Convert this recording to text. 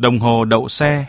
Đồng hồ đậu xe.